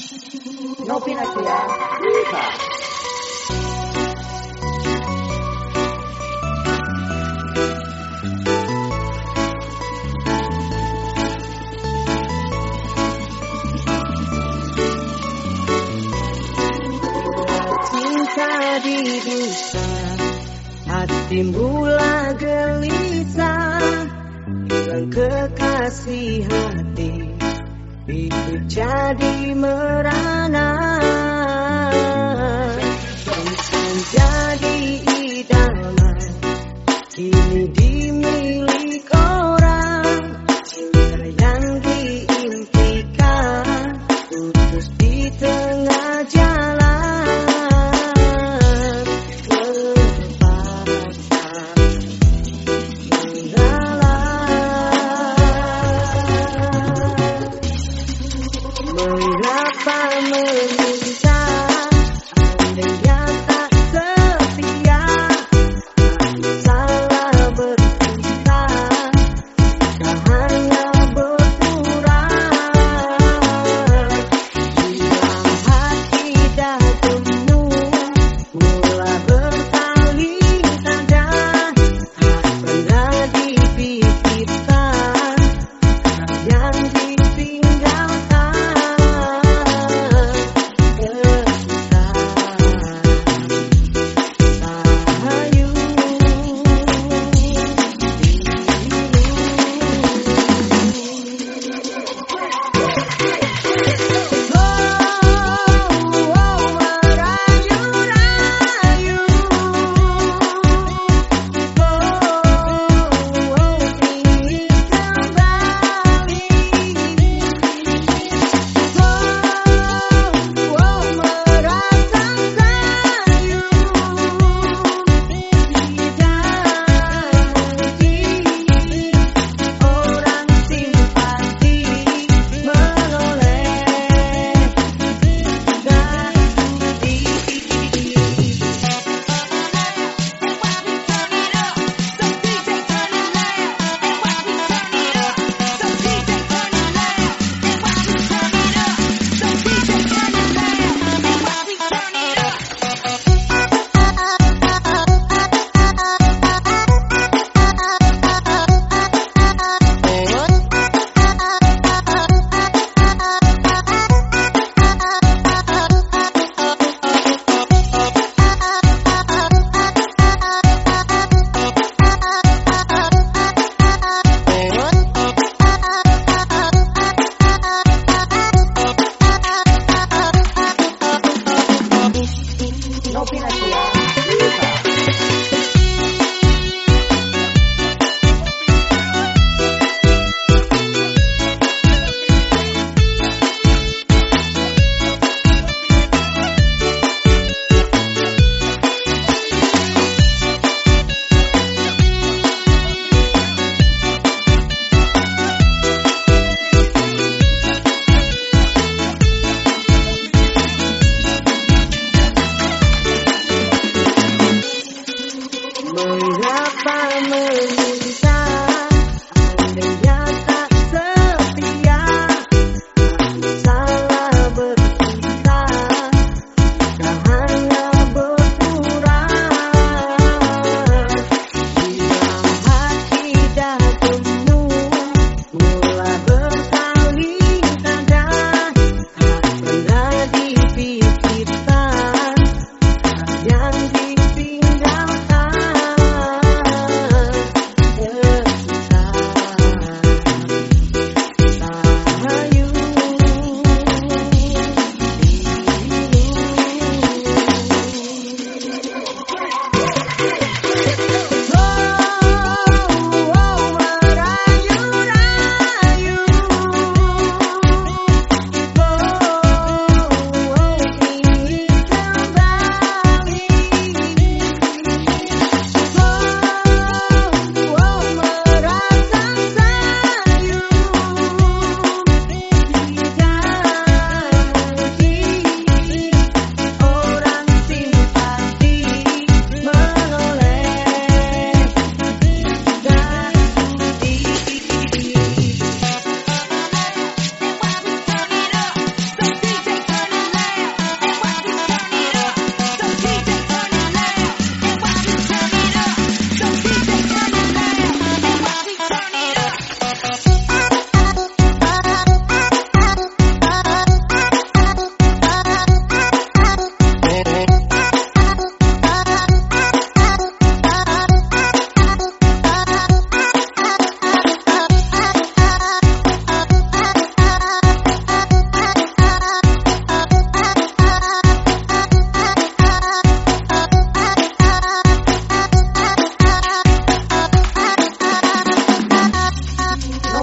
Novin Asia. Bisa. Cinta di dusta Hati mula gelisah Hilang kekasih hati Itu jadi merana Voy la fama.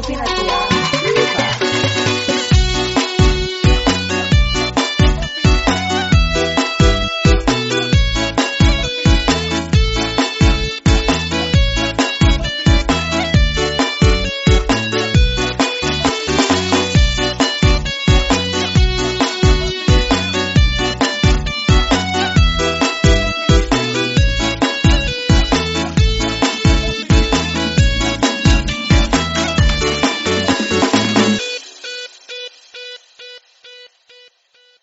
Pinatuwa.